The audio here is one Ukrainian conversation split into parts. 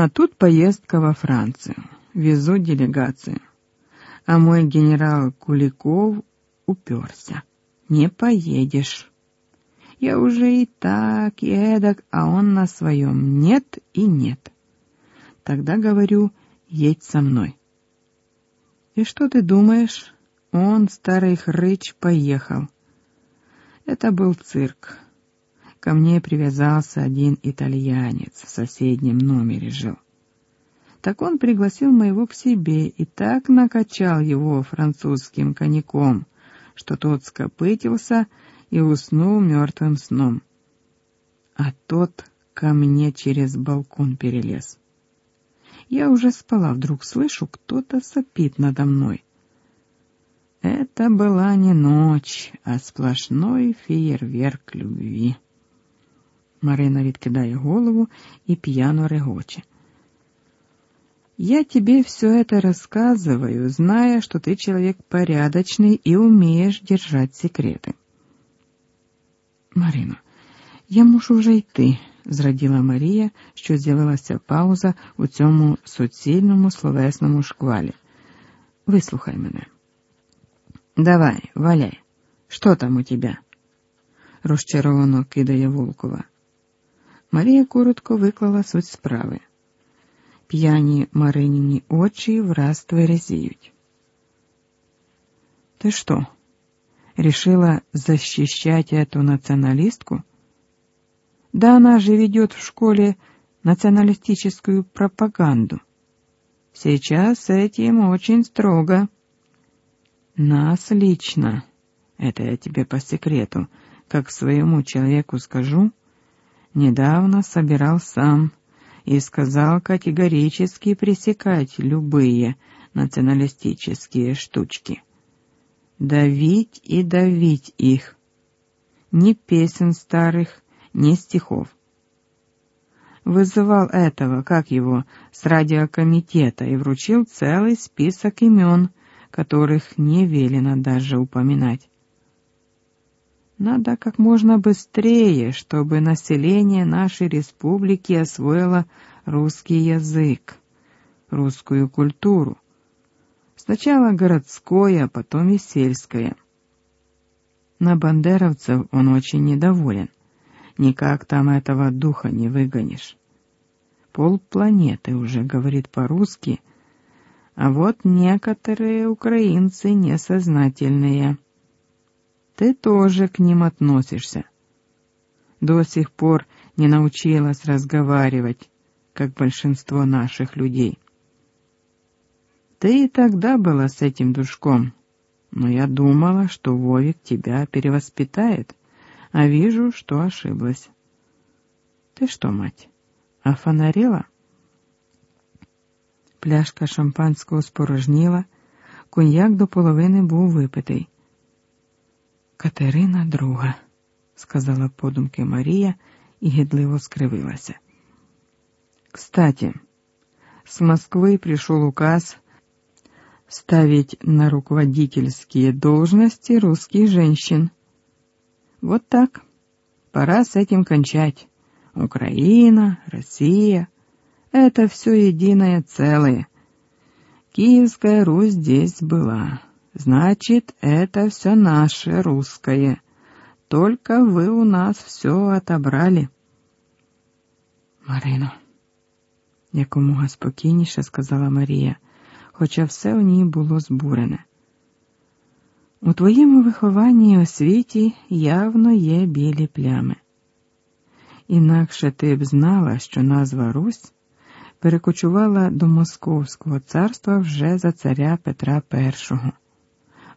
А тут поездка во Францию. Везу делегацию. А мой генерал Куликов уперся. Не поедешь. Я уже и так, и эдак, а он на своем нет и нет. Тогда говорю, едь со мной. И что ты думаешь? Он, старый хрыч, поехал. Это был цирк. Ко мне привязался один итальянец, в соседнем номере жил. Так он пригласил моего к себе и так накачал его французским коньяком, что тот скопытился и уснул мертвым сном. А тот ко мне через балкон перелез. Я уже спала, вдруг слышу, кто-то сопит надо мной. Это была не ночь, а сплошной феєрверк любви. Марина відкидає голову і п'яно регоче. Я тебе все это рассказываю, зная, что ты человек порядочный и умеешь держать секреты. Марино, я мушу вже йти, зраділа Марія, що з'явилася пауза у цьому суцільному словесному шквалі. Вислухай мене. Давай, валяй. Що там у тебе? розчаровано кидає Волкова. Марія коротко виклала суть справи. П'яні Мариніні очі враз тверезіють. Ты что, решила защищать эту националистку? Да она же ведет в школе националистическую пропаганду. Сейчас с этим очень строго. Нас лично, это я тебе по секрету, как своему человеку скажу, недавно собирал сам и сказал категорически пресекать любые националистические штучки. Давить и давить их. Ни песен старых, ни стихов. Вызывал этого, как его, с радиокомитета и вручил целый список имен, которых не велено даже упоминать. Надо как можно быстрее, чтобы население нашей республики освоило русский язык, русскую культуру. Сначала городское, а потом и сельское. На бандеровцев он очень недоволен. Никак там этого духа не выгонишь. Пол планеты уже говорит по-русски, а вот некоторые украинцы несознательные — ты тоже к ним относишься. До сих пор не научилась разговаривать, как большинство наших людей. Ты и тогда была с этим душком, но я думала, что Вовик тебя перевоспитает, а вижу, что ошиблась. Ты что, мать, офонарела? Пляшка шампанського спорожніла, коньяк до половини був випитий. Катерина друга, сказала подумки Марія и гидливо скривилася. Кстати, с Москвы пришел указ ставить на руководительские должности русских женщин. Вот так. Пора с этим кончать. Украина, Россия — это все единое целое. Киевская Русь здесь была. Значит, это все наше, русское. Только вы у нас все отобрали. Марино, якомога спокійніше сказала Марія, хоча все у ній було збурене. У твоєму вихованні і освіті явно є білі плями. Інакше ти б знала, що назва Русь перекочувала до Московського царства вже за царя Петра І.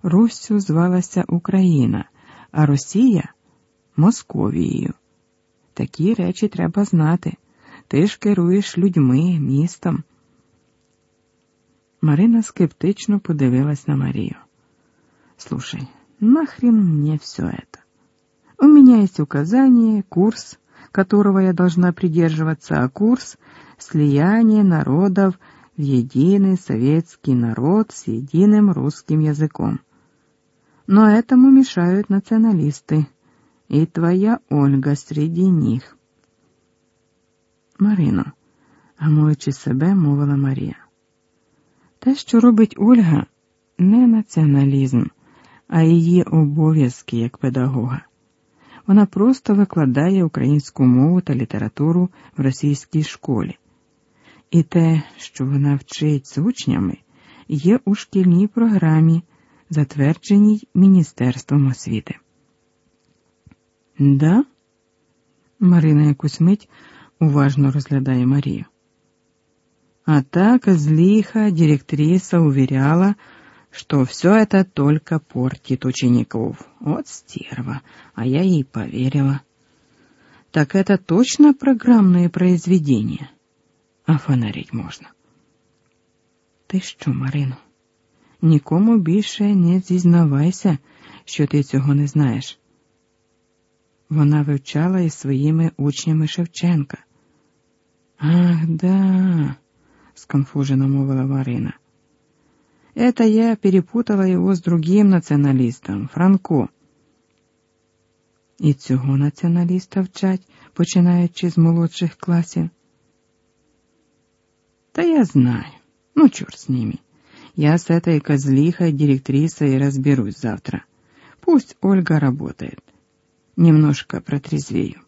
Руссю звалася Україна, а Росія Московією. Такі речі треба знати. Ти ж керуєш людьми, містом. Марина скептично подивилась на Марию. Слушай, нахрен мне все это? У меня есть указание, курс, которого я должна придерживаться, а курс — слияние народов в единый советский народ с единым русским языком. Но этому мешают националисты, и твоя Ольга среди них. Марино, гамуючи себе, мовила Марія. Те, що робить Ольга, не націоналізм, а її обов'язки як педагога. Вона просто викладає українську мову та літературу в російській школі. І те, що вона вчить з учнями, є у шкільній програмі, затвердженій Міністерством освіти. Да? Марина якусь мить уважно розглядає Марію. А так злиха директриса уверяла, что все это только портит учеников. Вот стерва, а я ей поверила. Так это точно программные произведения? А фонарить можна. Ти що, Марино? Нікому більше не зізнавайся, що ти цього не знаєш. Вона вивчала із своїми учнями Шевченка. Ах, да, сконфужено мовила Марина. Это я перепутала його з другим націоналістом, Франко. І цього націоналіста вчать, починаючи з молодших класів. Та я знаю. Ну, черт с ними. Я с этой козлихой директрисой разберусь завтра. Пусть Ольга работает. Немножко протрезвею.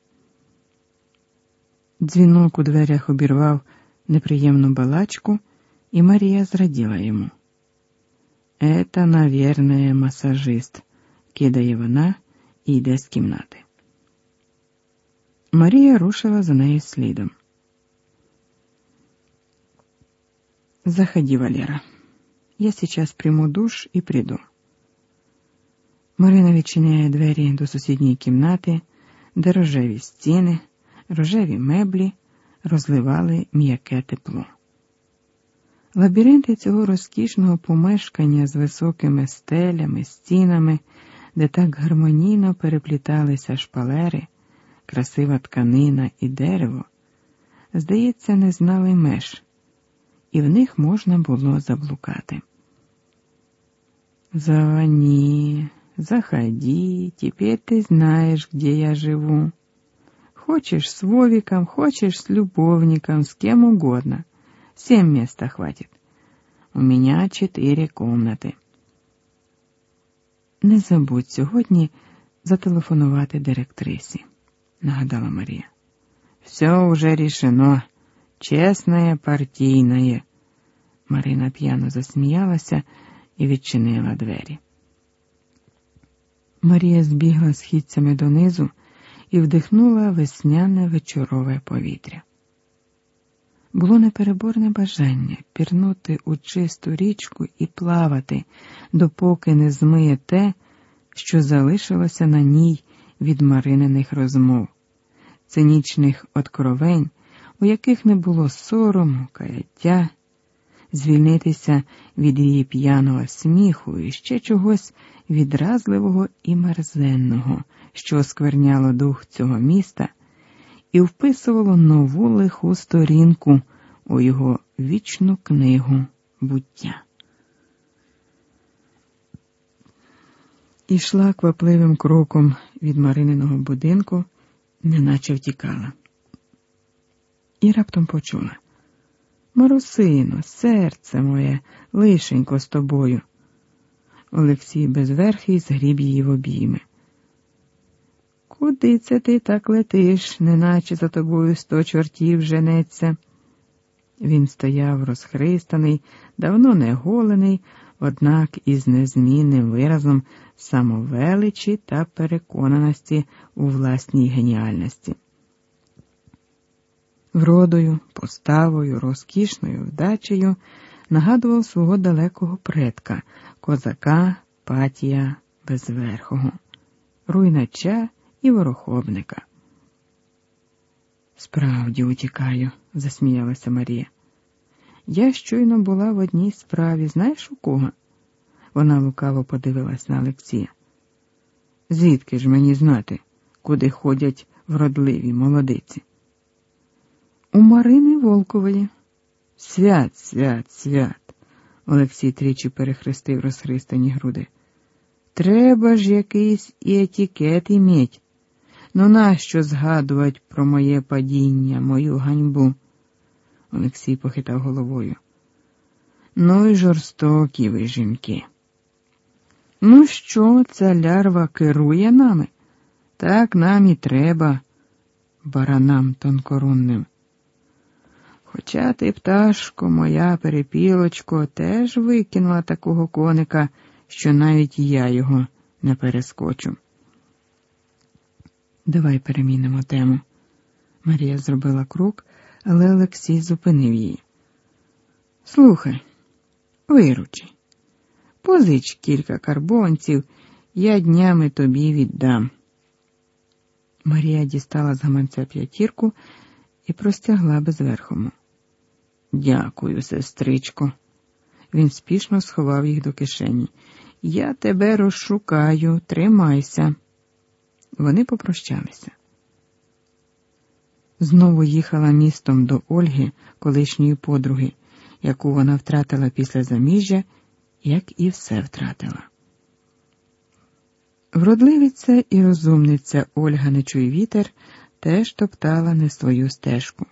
Дзвінок у дверях обірвав неприємну балачку, і Марія зраділа йому. Это, наверное, масажист, кидає вона і йде з кімнати. Марія рушила за нею слідом. Заходи, Валера. Я сейчас приму душ і приду. Марина відчиняє двері до сусідньої кімнати, де рожеві стіни, рожеві меблі розливали м'яке тепло. Лабіринти цього розкішного помешкання з високими стелями, стінами, де так гармонійно перепліталися шпалери, красива тканина і дерево, здається, не знали меж, і в них можна було заблукати. Завани, заходи, теперь ты знаешь, где я живу. Хочешь с Вовиком, хочешь с любовником, с кем угодно. Семь места хватит. У меня чотири комнати. Не забудь сьогодні зателефонувати директрисі, нагадала Марія. Все уже решено. Чесне, партійне. Марина п'яно засміялася і відчинила двері. Марія збігла східцями донизу і вдихнула весняне вечорове повітря. Було непереборне бажання пірнути у чисту річку і плавати, допоки не змиє те, що залишилося на ній від марининих розмов, цинічних откровень, у яких не було сорому, каяття, звільнитися від її п'яного сміху і ще чогось відразливого і мерзенного, що оскверняло дух цього міста і вписувало нову лиху сторінку у його вічну книгу буття. Ішла квапливим кроком від Марининого будинку, неначе втікала. І раптом почула Марусино, серце моє, лишенько з тобою. Олексій безверхий згріб її в обійми. Куди це ти так летиш, неначе за тобою сто чортів женеться? Він стояв розхристаний, давно не голений, однак із незмінним виразом самовеличі та переконаності у власній геніальності. Вродою, поставою, розкішною вдачею нагадував свого далекого предка, козака Патія Безверхого, руйнача і ворохобника. Справді утікаю, засміялася Марія. Я щойно була в одній справі, знаєш у кого? Вона лукаво подивилась на Олексія. Звідки ж мені знати, куди ходять вродливі молодиці? У Марини Волкової. Свят, свят, свят. Олексій тричі перехрестив розхристані груди. Треба ж якийсь і етикет іметь. Ну нащо згадувати про моє падіння, мою ганьбу? Олексій похитав головою. Ну і жорстокі ви жінки. Ну що, ця лярва керує нами? Так нам і треба, баранам тонкорунним. Хоча ти, пташко, моя перепілочко, теж викинула такого коника, що навіть я його не перескочу. Давай перемінимо тему. Марія зробила крок, але Олексій зупинив її. Слухай, виручи, позич кілька карбонців, я днями тобі віддам. Марія дістала з гаманця п'ятірку і простягла безверхому. Дякую, сестричко. Він спішно сховав їх до кишені. Я тебе розшукаю, тримайся. Вони попрощалися. Знову їхала містом до Ольги, колишньої подруги, яку вона втратила після заміжжя, як і все втратила. Вродливиця і розумниця Ольга Нечуй вітер теж топтала не свою стежку.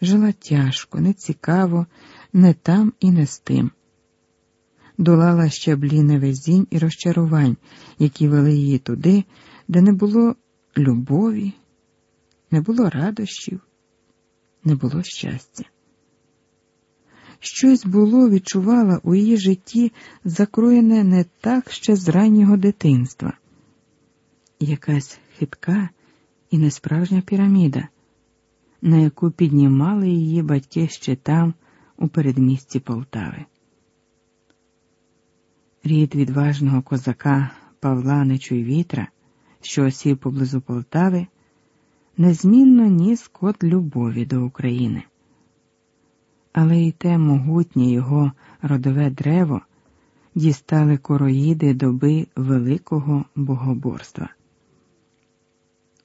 Жила тяжко, нецікаво, не там і не з тим. Долала щаблі невезінь і розчарувань, які вели її туди, де не було любові, не було радощів, не було щастя. Щось було, відчувала у її житті, закроєне не так ще з раннього дитинства. Якась хитка і несправжня піраміда, на яку піднімали її батьки ще там, у передмісті Полтави. Рід відважного козака Павла Нечуйвітра, що осів поблизу Полтави, незмінно ніс код любові до України. Але й те могутнє його родове древо дістали короїди доби великого богоборства.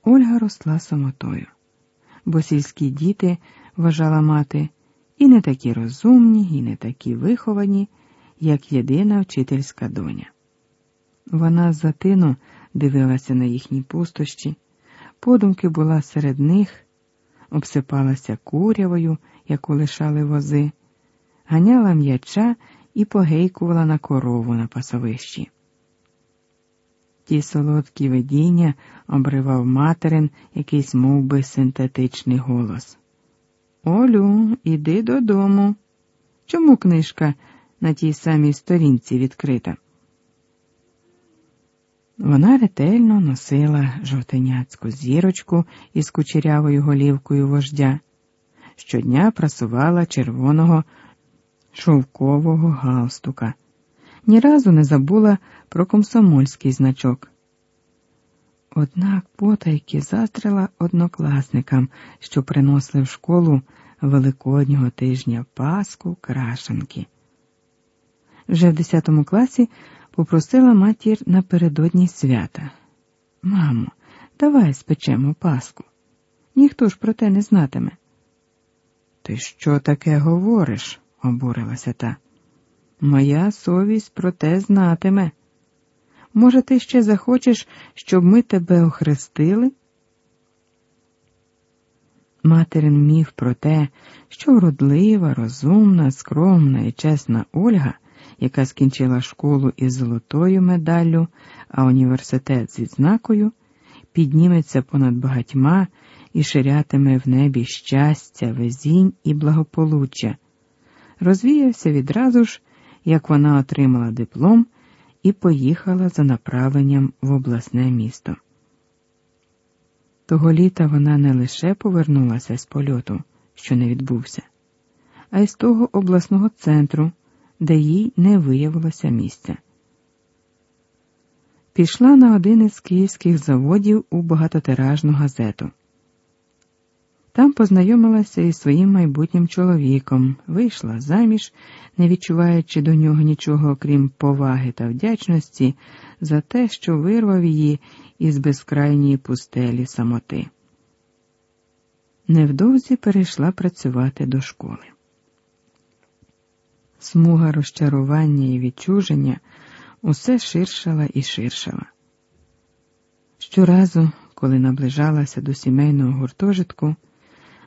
Ольга росла самотою, бо сільські діти, вважала мати, і не такі розумні, і не такі виховані, як єдина вчительська доня. Вона затину дивилася на їхні пустощі, подумки була серед них, обсипалася курявою, яку лишали вози, ганяла м'яча і погейкувала на корову на пасовищі. Ті солодкі видіння обривав материн якийсь мов би, синтетичний голос. Олю, іди додому. Чому книжка на тій самій сторінці відкрита? Вона ретельно носила жовтеняцьку зірочку із кучерявою голівкою вождя, щодня прасувала червоного шовкового галстука, ні разу не забула про комсомольський значок. Однак потайки застрила однокласникам, що приносили в школу великоднього тижня Паску крашенки. Вже в 10 класі попросила матір напередодні свята. Мамо, давай спечемо Паску. Ніхто ж про те не знатиме. Ти що таке говориш? обурилася та. Моя совість про те знатиме. Може, ти ще захочеш, щоб ми тебе охрестили? Материн міф про те, що вродлива, розумна, скромна і чесна Ольга, яка скінчила школу із золотою медаллю, а університет з відзнакою, підніметься понад багатьма і ширятиме в небі щастя, везінь і благополуччя, розвіявся відразу ж, як вона отримала диплом і поїхала за направленням в обласне місто. Того літа вона не лише повернулася з польоту, що не відбувся, а й з того обласного центру, де їй не виявилося місця. Пішла на один із київських заводів у багатотиражну газету. Там познайомилася із своїм майбутнім чоловіком, вийшла заміж, не відчуваючи до нього нічого, окрім поваги та вдячності, за те, що вирвав її із безкрайньої пустелі самоти. Невдовзі перейшла працювати до школи. Смуга розчарування і відчуження усе ширшала і ширшала. Щоразу, коли наближалася до сімейного гуртожитку,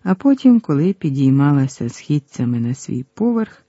А потім, коли підіймалася східцями на свій поверх,